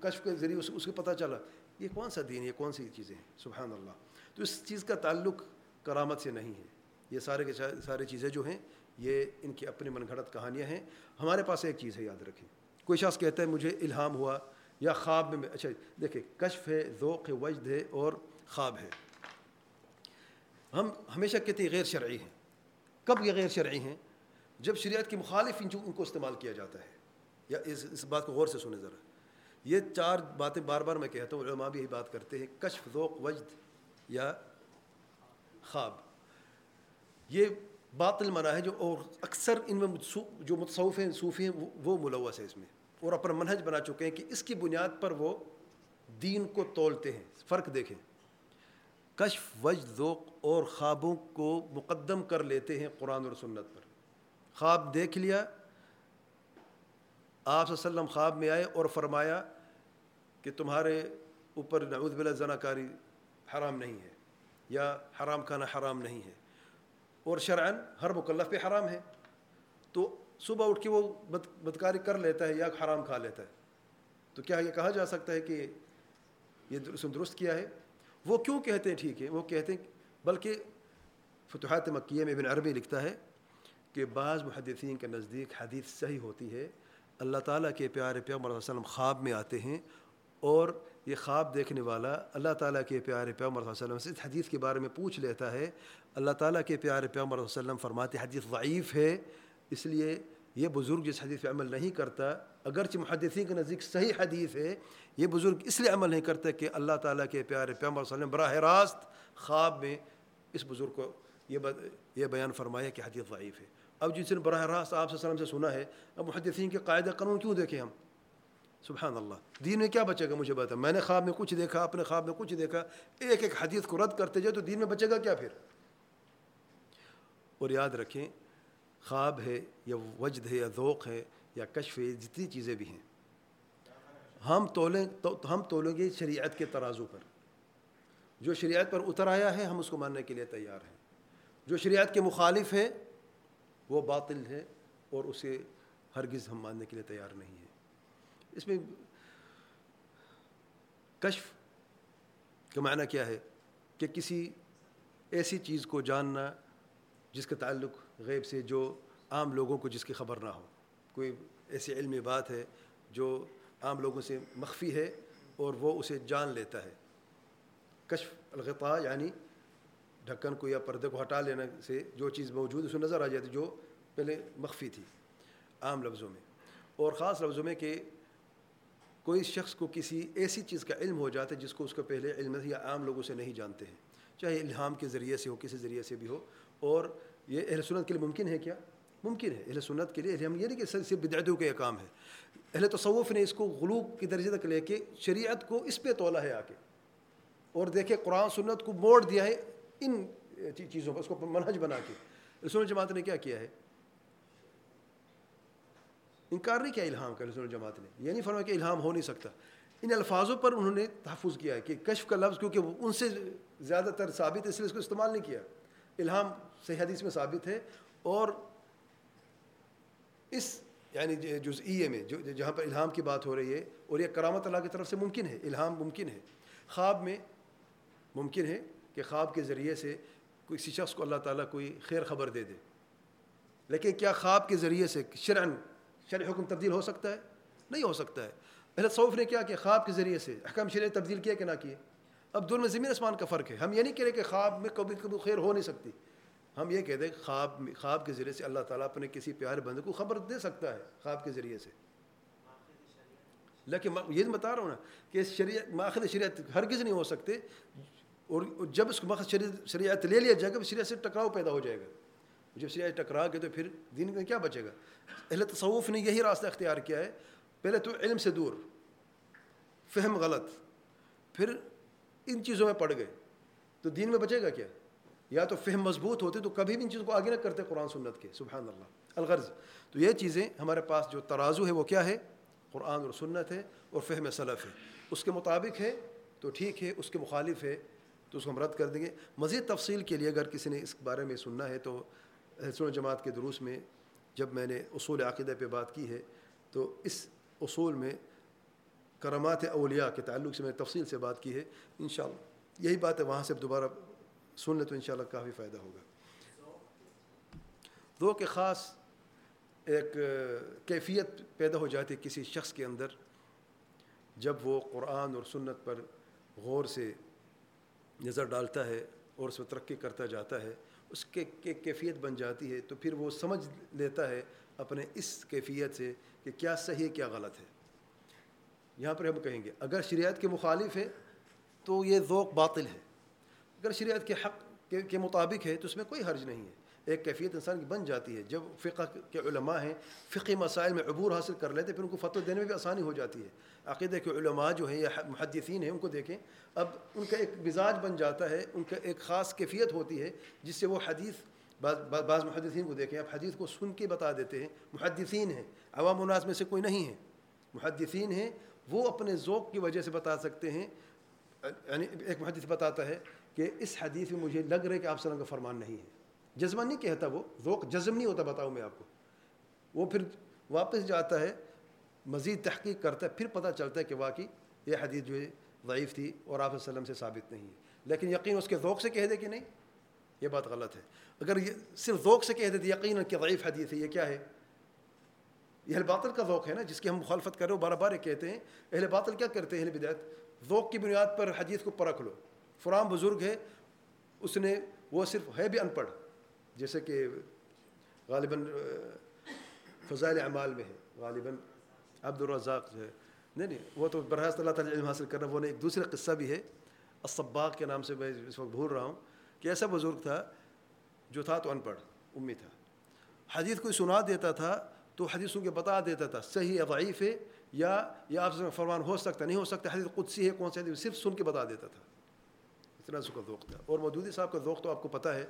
کشف کے ذریعے اس کو پتہ چلا۔ یہ کون سا دین یہ کون سی چیزیں ہیں؟ سبحان اللہ۔ تو اس چیز کا تعلق کرامت سے نہیں ہے۔ یہ سارے کے سارے چیزیں جو ہیں، یہ ان کی اپنی من گھڑت کہانیاں ہیں۔ ہمارے پاس ایک چیز ہے، یاد رکھیں۔ کوئی شخص کہتا ہے، مجھے الہام ہوا یا خواب میں اچھا دیکھیں، کشف ہے، ذوق وجد ہے اور خواب ہے۔ ہم ہمیشہ کہتے ہیں، غیر شرعی ہیں۔ کب یہ غیر شرعی ہیں؟ جب شریعت کی مخالف ان کو استعمال کیا جاتا ہے۔ یا اس اس بات کو غور سے سنیں ذرا۔ یہ چار باتیں بار بار میں کہتا ہوں، علماء بھی یہی بات کرتے ہیں، کشف، ذوق، وجد۔ یا خواب۔ یہ باطل منع ہے جو اور اکثر ان میں جو متصوف ہیں، صوفی ہیں، وہ ملوث ہے اس میں۔ اور اپنا منہج بنا چکے ہیں کہ اس کی بنیاد پر وہ دین کو تولتے ہیں۔ فرق دیکھیں۔ کشف وج ذوق اور خوابوں کو مقدم کر لیتے ہیں قرآن اور سنت پر۔ خواب دیکھ لیا۔ آپ وسلم خواب میں آئے اور فرمایا کہ تمہارے اوپر نعوذ باللہ زنا کاری حرام نہیں ہے، یا حرام کھانا حرام نہیں ہے۔ اور شرعن ہر مکلف پہ حرام ہے۔ تو صبح اٹھ کے وہ بد، بدکاری کر لیتا ہے یا حرام کھا لیتا ہے۔ تو کیا یہ کہا جا سکتا ہے کہ یہ درست کیا ہے؟ وہ کیوں کہتے ہیں ٹھیک ہے، وہ کہتے ہیں بلکہ فتوحات مکیہ میں ابن عربی لکھتا ہے کہ بعض محدثین کے نزدیک حدیث صحیح ہوتی ہے۔ اللہ تعالیٰ کے پیارے پیغمبر علیہ وسلم خواب میں آتے ہیں اور یہ خواب دیکھنے والا اللہ تعالیٰ کے پیارے پیغمبر صلی اللہ علیہ وسلم سے اس حدیث کے بارے میں پوچھ لیتا ہے۔ اللہ تعالیٰ کے پیارے پیغمبر صلی اللہ علیہ وسلم فرماتے حدیث ضعیف ہے، اس لیے یہ بزرگ جس حدیث پہ عمل نہیں کرتا، اگرچہ محدثین کے نزدیک صحیح حدیث ہے، یہ بزرگ اس لیے عمل نہیں کرتا کہ اللہ تعالیٰ کے پیارے پیغمبر صلی اللہ علیہ وسلم براہ راست خواب میں اس بزرگ کو یہ یہ بیان فرمایا کہ حدیث ضعیف ہے۔ اب جس نے براہ راست آپ وسلم سے سنا ہے، اب محدثین کے قاعدہ قانون کیوں دیکھیں ہم؟ سبحان اللہ۔ دین میں کیا بچے گا؟ مجھے بتا۔ میں نے خواب میں کچھ دیکھا اپنے خواب میں کچھ دیکھا۔ ایک ایک حدیث کو رد کرتے جائے تو دین میں بچے گا کیا پھر؟ اور یاد رکھیں، خواب ہے یا وجد ہے یا ذوق ہے یا کشف ہے، جتنی چیزیں بھی ہیں۔ ہم تولیں تو ہم تولیں گے شریعت کے ترازو پر۔ جو شریعت پر اتر آیا ہے، ہم اس کو ماننے کے لیے تیار ہیں۔ جو شریعت کے مخالف ہے، وہ باطل ہے اور اسے ہرگز ہم ماننے کے لیے تیار نہیں ہیں۔ اس میں کشف کا معنی کیا ہے کہ کسی ایسی چیز کو جاننا جس کا تعلق غیب سے، جو عام لوگوں کو جس کی خبر نہ ہو۔ کوئی ایسی علمی بات ہے جو عام لوگوں سے مخفی ہے اور وہ اسے جان لیتا ہے۔ کشف الغطاء یعنی ڈھکن کو یا پردے کو ہٹا لینے سے جو چیز موجود اسے نظر آ جاتی جو پہلے مخفی تھی عام لفظوں میں۔ اور خاص لفظوں میں کہ کوئی شخص کو کسی ایسی چیز کا علم ہو جاتا ہے جس کو اس کا پہلے علم یا عام لوگوں سے نہیں جانتے ہیں، چاہے الہام کے ذریعے سے ہو، کسی ذریعے سے بھی ہو۔ اور یہ اہل سنت کے لیے ممکن ہے کیا؟ ممکن ہے۔ اہل سنت کے لیے ہم یہ نہیں کہ صرف بدعتوں کا یہ کام ہے۔ اہل تصوف نے اس کو غلوب کی درجے تک لے کے شریعت کو اس پہ تولا ہے آ کے اور دیکھے قرآن سنت کو موڑ دیا ہے ان چیزوں پر، اس کو منہج بنا کے۔ رسول جماعت نے کیا کیا ہے؟ انکار نہیں کیا الہام کا رسول جماعت نے یہ نہیں فرمایا کہ الہام ہو نہیں سکتا۔ ان الفاظوں پر انہوں نے تحفظ کیا ہے کہ کشف کا لفظ، کیونکہ وہ ان سے زیادہ تر ثابت ہے، اس لیے اس کو استعمال نہیں کیا۔ الہام صحیح حدیث میں ثابت ہے اور اس یعنی جزئیے میں جو، جہاں پر الہام کی بات ہو رہی ہے اور یہ کرامت اللہ کی طرف سے ممکن ہے، الہام ممکن ہے۔ خواب میں ممکن ہے کہ خواب کے ذریعے سے کسی شخص کو اللہ تعالیٰ کوئی خیر خبر دے دے۔ لیکن کیا خواب کے ذریعے سے شرعن شرع حکم تبدیل ہو سکتا ہے؟ نہیں ہو سکتا ہے۔ اہل صوف نے کیا کہ خواب کے ذریعے سے، احکام شرع تبدیل کیا کہ نہ کیے؟ اب دونوں میں زمین آسمان کا فرق ہے۔ ہم یہ نہیں کہہ رہے کہ خواب میں کبھی کبھی خیر ہو نہیں سکتی۔ ہم یہ کہتے ہیں خواب خواب کے ذریعے سے اللہ تعالیٰ اپنے کسی پیارے بندے کو خبر دے سکتا ہے خواب کے ذریعے سے۔ لیکن یہ بتا رہا ہوں نا کہ شریعت ماخذ شریعت ہرگز نہیں ہو سکتے۔ اور جب اس کو ماخذ شریعت لے لیا جائے گا شریعت سے ٹکراؤ پیدا ہو جائے گا۔ جب شریعت ٹکرا گئے تو پھر دین میں کیا بچے گا؟ اہل تصوف نے یہی راستہ اختیار کیا ہے، پہلے تو علم سے دور، فہم غلط، پھر ان چیزوں میں پڑ گئے۔ تو دین میں بچے گا کیا؟ یا تو فہم مضبوط ہوتے تو کبھی بھی ان چیزوں کو آگے نہ کرتے قرآن سنت کے، سبحان اللہ۔ الغرض، تو یہ چیزیں ہمارے پاس جو ترازو ہے وہ کیا ہے؟ قرآن اور سنت ہے اور فہم صلف ہے۔ اس کے مطابق ہے تو ٹھیک ہے، اس کے مخالف ہے تو اس کو ہم رد کر دیں گے۔ مزید تفصیل کے لیے اگر کسی نے اس بارے میں سننا ہے تو حسن جماعت کے دروس میں جب میں نے اصول عقیدہ پہ بات کی ہے، تو اس اصول میں کرمات اولیاء کے تعلق سے میں نے تفصیل سے بات کی ہے۔ انشاءاللہ، یہی بات ہے، وہاں سے دوبارہ سن لیں تو انشاءاللہ کافی فائدہ ہوگا۔ دو کہ خاص ایک کیفیت پیدا ہو جاتی ہے کسی شخص کے اندر جب وہ قرآن اور سنت پر غور سے نظر ڈالتا ہے اور اس میں ترقی کرتا جاتا ہے۔ اس کے کیفیت بن جاتی ہے تو پھر وہ سمجھ لیتا ہے اپنے اس کیفیت سے کہ کیا صحیح ہے، کیا غلط ہے۔ یہاں پر ہم کہیں گے، اگر شریعت کے مخالف ہے تو یہ ذوق باطل ہے۔ اگر شریعت کے حق کے مطابق ہے تو اس میں کوئی حرج نہیں ہے۔ ایک کیفیت انسان کی بن جاتی ہے۔ جب فقہ کے علماء ہیں فقی مسائل میں عبور حاصل کر لیتے، پھر ان کو فتو دینے میں بھی آسانی ہو جاتی ہے۔ عقیدہ کے علماء جو ہیں، یا محدثین ہیں، ان کو دیکھیں۔ اب ان کا ایک مزاج بن جاتا ہے، ان کا ایک خاص کیفیت ہوتی ہے، جس سے وہ حدیث، بعض بعض محدثین کو دیکھیں۔ آپ حدیث کو سن کے بتا دیتے ہیں۔ محدثین ہیں، عوام الناس میں سے کوئی نہیں ہے۔ محدثین ہیں، وہ اپنے ذوق کی وجہ سے بتا سکتے ہیں۔ یعنی ایک محدث بتاتا ہے کہ اس حدیث میں مجھے لگ رہا ہے کہ آپ وسلم کا فرمان نہیں ہے۔ جذبہ نہیں کہتا وہ، ذوق جزم نہیں ہوتا، بتاؤں میں آپ کو۔ وہ پھر واپس جاتا ہے، مزید تحقیق کرتا ہے، پھر پتہ چلتا ہے کہ واقعی یہ حدیث جو ہے ضعیف تھی اور آپ وسلم سے ثابت نہیں ہے۔ لیکن یقین اس کے ذوق سے کہہ دے کہ نہیں؟ یہ بات غلط ہے۔ اگر یہ صرف ذوق سے کہہ دیتے یقیناً کہ ضعیف حدیث ہے، یہ کیا ہے؟ یہ اہل باطل کا ذوق ہے نا، جس کی ہم مخالفت کر رہے ہو بار بار کہتے ہیں، اہل باطل کیا کرتے ہیں اہل بدایت ذوق کی بنیاد پر حدیث کو پرکھ لو۔ فرام بزرگ ہے، اس نے، وہ صرف ہے بھی ان پڑھ۔ جیسے کہ غالباً فضائل اعمال میں ہے، غالباً عبد الرزاق جو ہے، نہیں نہیں، وہ تو براہ اللہ تعالیٰ علم حاصل کرنا، وہ نے ایک دوسرا قصہ بھی ہے اسباق کے نام سے میں اس وقت بھول رہا ہوں کہ ایسا بزرگ تھا جو تھا تو ان پڑھ، امی تھا۔ حدیث کوئی سنا دیتا تھا تو حدیثوں کے بتا دیتا تھا، صحیح یا ضعیف ہے یا یا آپ سے فرمان ہو سکتا، نہیں ہو سکتا، حدیث قدسی ہے، کون سے صرف سن کے بتا دیتا تھا۔ اتنا اس کا ذوق تھا۔ اور مودودی صاحب کا ذوق تو آپ کو پتہ ہے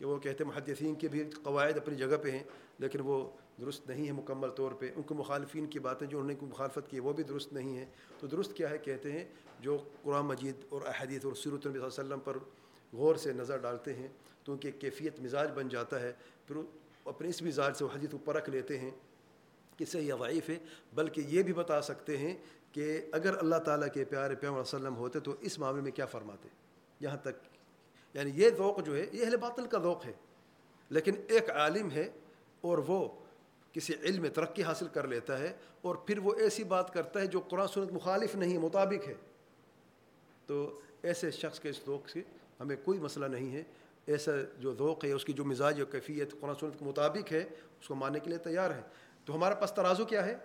کہ وہ کہتے ہیں محدثین کے بھی قواعد اپنی جگہ پہ ہیں، لیکن وہ درست نہیں ہے مکمل طور پہ۔ ان کو مخالفین کی باتیں جو انہوں نے مخالفت کی وہ بھی درست نہیں ہے تو درست کیا ہے کہتے ہیں، جو قرآن مجید اور احادیث اور سیرت النبی صلی اللہ علیہ وسلم پر غور سے نظر ڈالتے ہیں، تو ان کی کیفیت مزاج بن جاتا ہے۔ پھر اپنے اس مزاج سے وہ حدیث کو پرکھ لیتے ہیں کہ صحیح ضعیف ہے، بلکہ یہ بھی بتا سکتے ہیں کہ اگر اللہ تعالیٰ کے پیارے پیام وسلم ہوتے تو اس معاملے میں کیا فرماتے؟ یہاں تک یعنی یہ ذوق جو ہے، یہ اہل باطل کا ذوق ہے۔ لیکن ایک عالم ہے اور وہ کسی علم میں ترقی حاصل کر لیتا ہے اور پھر وہ ایسی بات کرتا ہے جو قرآن سنت مخالف نہیں، مطابق ہے۔ تو ایسے شخص کے اس ذوق سے ہمیں کوئی مسئلہ نہیں ہے۔ ایسا جو ذوق ہے، اس کی جو مزاج و کیفیت قرآن سنت کے مطابق ہے، اس کو ماننے کے لیے تیار ہے تو ہمارا پس ترازو کیا ہے؟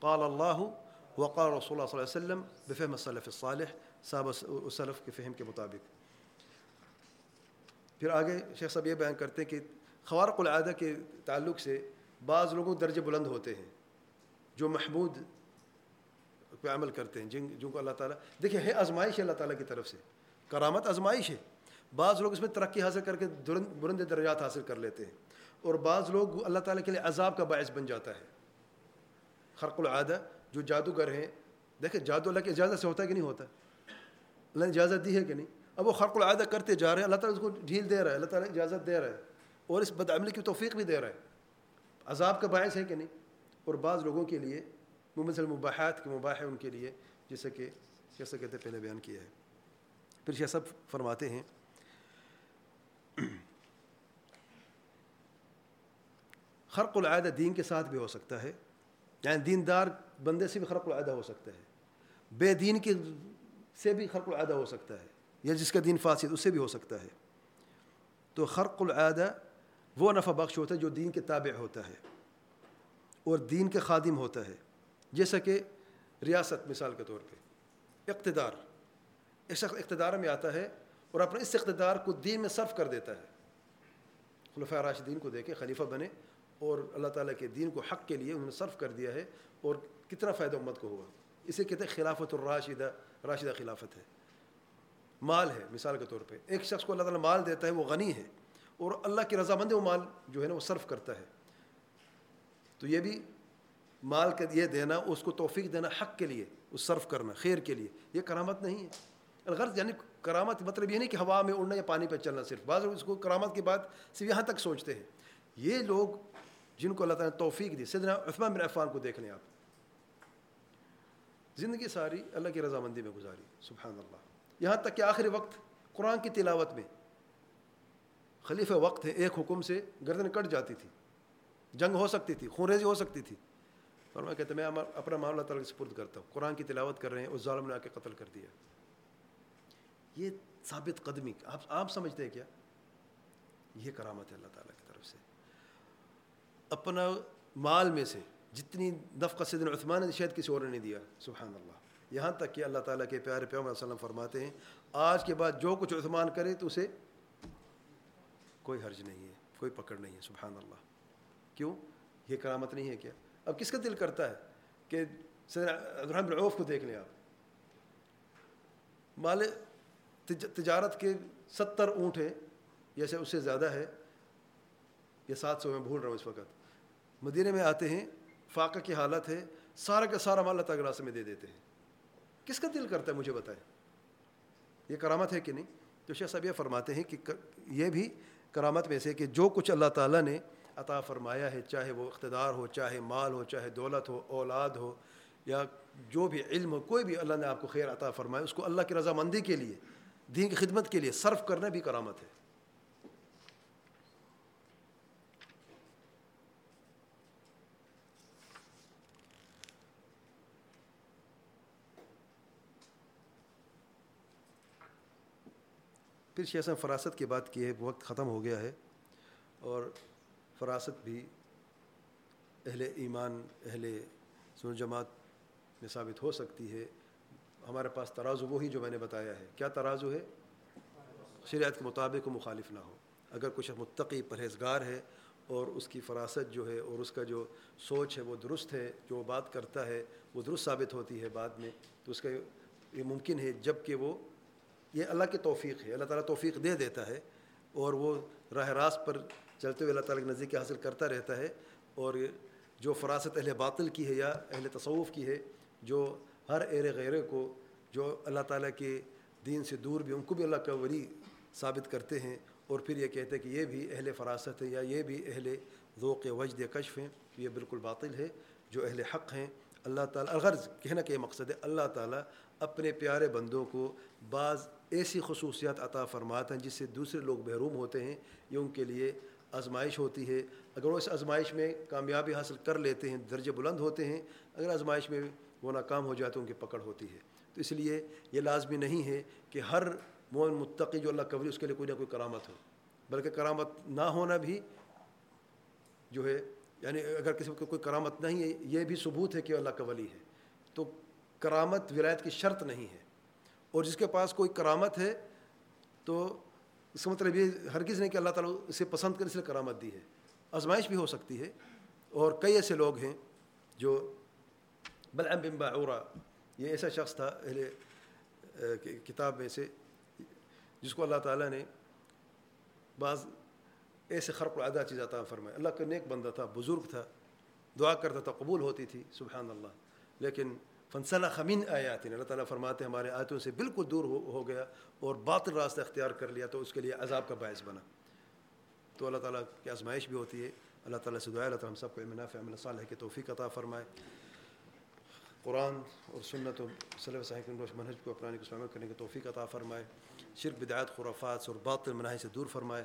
قال اللہ وقال رسول اللہ صلی اللہ علیہ وسلم بفہم الصلف الصالح، صاحب الصلف کے فہم کے مطابق۔ پھر آگے شیخ صاحب یہ بیان کرتے ہیں کہ خوارق العادہ کے تعلق سے بعض لوگوں درجے بلند ہوتے ہیں جو محمود پہ عمل کرتے ہیں، جن جن کو اللہ تعالیٰ دیکھیں، ہے آزمائش ہے اللہ تعالیٰ کی طرف سے، کرامت آزمائش ہے۔ بعض لوگ اس میں ترقی حاصل کر کے بلند درجات حاصل کر لیتے ہیں۔ اور بعض لوگ اللہ تعالیٰ کے لیے عذاب کا باعث بن جاتا ہے۔ خرق العادہ جو جادوگر ہیں، دیکھیں، جادو اللہ کی اجازت سے ہوتا ہے کہ نہیں ہوتا؟ اللہ نے اجازت دی ہے کہ نہیں؟ اب وہ خرق العادہ کرتے جا رہے ہیں، اللہ تعالیٰ اس کو ڈھیل دے رہا ہے، اللہ تعالیٰ اجازت دے رہا ہے اور اس بدعملی کی توفیق بھی دے رہا ہے۔ عذاب کا باعث ہے کہ نہیں؟ اور بعض لوگوں کے لیے ممثل مباحات کے مباح ہے ان کے لیے، جیسے کہ جیسے کہتے پہلے بیان کیا ہے۔ پھر یہ سب فرماتے ہیں، خرق العادہ دین کے ساتھ بھی ہو سکتا ہے۔ یعنی دیندار بندے سے بھی خرق العادہ ہو سکتا ہے۔ بے دین کے سے بھی خرق العادہ ہو سکتا ہے۔ یا جس کا دین فاسد اس سے بھی ہو سکتا ہے۔ تو خرق العادہ وہ نفع بخش ہوتا ہے جو دین کے تابع ہوتا ہے اور دین کے خادم ہوتا ہے۔ جیسا کہ ریاست مثال کے طور پہ اقتدار ایک شخص اقتدار میں آتا ہے اور اپنے اس اقتدار کو دین میں صرف کر دیتا ہے۔ خلفۂ راشدین کو دیکھے خلیفہ بنے اور اللہ تعالیٰ کے دین کو حق کے لیے انہوں نے صرف کر دیا ہے اور کتنا فائدہ امت کو ہوا۔ اسے کہتے ہیں خلافت الراشدہ، راشدہ خلافت ہے۔ مال ہے، مثال کے طور پہ۔ ایک شخص کو اللہ تعالیٰ مال دیتا ہے، وہ غنی ہے اور اللہ کی رضامند وہ مال جو ہے نا، وہ صرف کرتا ہے۔ تو یہ بھی مال کا یہ دینا، اس کو توفیق دینا حق کے لیے، اس صرف کرنا، خیر کے لیے۔ یہ کرامت نہیں ہے۔ غرض یعنی کرامت مطلب یہ نہیں کہ ہوا میں اڑنا یا پانی پہ چلنا صرف۔ بعض اس کو کرامت کی بات صرف یہاں تک سوچتے ہیں۔ یہ لوگ جن کو اللہ تعالیٰ نے توفیق دی، سیدنا عثمان بن عفان کو دیکھ لیں آپ۔ زندگی ساری اللہ کی رضامندی میں گزاری۔ سبحان اللہ۔ یہاں تک کہ آخری وقت قرآن کی تلاوت میں خلیفہ وقت ہے، ایک حکم سے گردن کٹ جاتی تھی، جنگ ہو سکتی تھی خونریزی ہو سکتی تھی۔ اور کہتے میں اپنا معاملہ تعالیٰ سے سپرد کرتا ہوں۔ قرآن کی تلاوت کر رہے ہیں، اس ظالم نے آ کے قتل کر دیا۔ یہ ثابت قدمی، آپ آپ سمجھتے ہیں کیا؟ یہ کرامت ہے اللہ تعالیٰ کی طرف سے۔ اپنا مال میں سے جتنی نفق سدن عثمان نے شاید کسی اور نے نہیں دیا، سبحان اللہ۔ یہاں تک کہ اللہ تعالیٰ کے پیارے پیام علیہ وسلم فرماتے ہیں، آج کے بعد جو کچھ عثمان کرے تو اسے کوئی حرج نہیں ہے، کوئی پکڑ نہیں ہے، سبحان اللہ۔ کیوں؟ یہ کرامت نہیں ہے کیا؟ اب کس کا دل کرتا ہے کہ بن عوف کو دیکھ لیں آپ؟ مال تجارت کے ستر اونٹ ہیں، جیسے اس سے زیادہ ہے یہ سات سو میں بھول رہا ہوں اس وقت۔ مدینہ میں آتے ہیں، فاقہ کی حالت ہے، سارا کا سارا مال اللہ تعالیٰ میں دے دیتے ہیں۔ کس کا دل کرتا ہے مجھے بتائیں؟ یہ کرامت ہے کہ نہیں؟ تو شیخ صاحب یہ فرماتے ہیں کہ یہ بھی کرامت میں سے کہ جو کچھ اللہ تعالیٰ نے عطا فرمایا ہے، چاہے وہ اقتدار ہو، چاہے مال ہو، چاہے دولت ہو، اولاد ہو، یا جو بھی علم ہو، کوئی بھی اللہ نے آپ کو خیر عطا فرمایا، اس کو اللہ کی رضامندی کے لیے، دین کی خدمت کے لیے صرف کرنا بھی کرامت ہے۔ پھر شیخ فراست کی بات کی ہے، وقت ختم ہو گیا ہے اور فراست بھی اہل ایمان، اہل سن جماعت میں ثابت ہو سکتی ہے۔ ہمارے پاس ترازو وہی جو میں نے بتایا ہے۔ کیا ترازو ہے؟ شریعت کے مطابق مخالف نہ ہو۔ اگر کچھ متقی پرہیزگار ہے اور اس کی فراست جو ہے اور اس کا جو سوچ ہے وہ درست ہے، جو بات کرتا ہے وہ درست ثابت ہوتی ہے بعد میں، تو اس کا یہ ممکن ہے جبکہ وہ یہ اللہ کی توفیق ہے، اللہ تعالیٰ توفیق دے دیتا ہے اور وہ راہ راست پر چلتے ہوئے اللہ تعالیٰ کی نزدیکی حاصل کرتا رہتا ہے اور جو فراست اہل باطل کی ہے یا اہل تصوف کی ہے، جو ہر ایر غیرے کو، جو اللہ تعالیٰ کے دین سے دور بھی، ان کو بھی اللہ کا ولی ثابت کرتے ہیں اور پھر یہ کہتے ہیں کہ یہ بھی اہل فراست ہے یا یہ بھی اہل ذوق وجد کشف ہیں، یہ بالکل باطل ہے، جو اہل حق ہیں اللہ تعالیٰ الغرض کہنا کہ یہ مقصد ہے، اللہ تعالیٰ اپنے پیارے بندوں کو بعض ایسی خصوصیات عطا فرماتے ہیں جس سے دوسرے لوگ محروم ہوتے ہیں، یہ ان کے لیے آزمائش ہوتی ہے۔ اگر وہ اس آزمائش میں کامیابی حاصل کر لیتے ہیں، درجے بلند ہوتے ہیں، اگر آزمائش میں وہ ناکام ہو جائے تو ان کی پکڑ ہوتی ہے۔ تو اس لیے یہ لازمی نہیں ہے کہ ہر مومن متقی جو اللہ قبری اس کے لیے کوئی نہ کوئی کرامت ہو، بلکہ کرامت نہ ہونا بھی جو ہے یعنی اگر کسی کو کوئی کرامت نہیں ہے، یہ بھی ثبوت ہے کہ اللہ کا ولی ہے۔ تو کرامت ولایت کی شرط نہیں ہے۔ اور جس کے پاس کوئی کرامت ہے، تو اس کا مطلب یہ ہرگز نہیں کہ اللہ تعالیٰ اسے پسند کر اس لیے کرامت دی ہے۔ آزمائش بھی ہو سکتی ہے۔ اور کئی ایسے لوگ ہیں جو بلعم بن باعورا، یہ ایسا شخص تھا اہل کتاب میں سے، جس کو اللہ تعالیٰ نے بعض ایسے خرق و ادا چیز عطا فرمائے۔ اللہ کا نیک بندہ تھا، بزرگ تھا، دعا کرتا تھا، قبول ہوتی تھی، سبحان اللہ۔ لیکن فنسلہ خمین آیات اللہ تعالیٰ فرماتے ہمارے آیتوں سے بالکل دور ہو ہو گیا اور باطل راستہ اختیار کر لیا تو اس کے لیے عذاب کا باعث بنا۔ تو اللہ تعالیٰ کی آزمائش بھی ہوتی ہے۔ اللہ تعالیٰ سے دعا اللہ تعالیٰ ہم سب کو امنافع عمل صالح کے توفیق عطا فرمائے۔ قرآن اور سنت و صلی صحیح منہج کو اپنانے کو شامل کرنے کی توفیق عطا فرمائے۔ شرک بدعات خرافات اور باطل مناہی سے دور فرمائے۔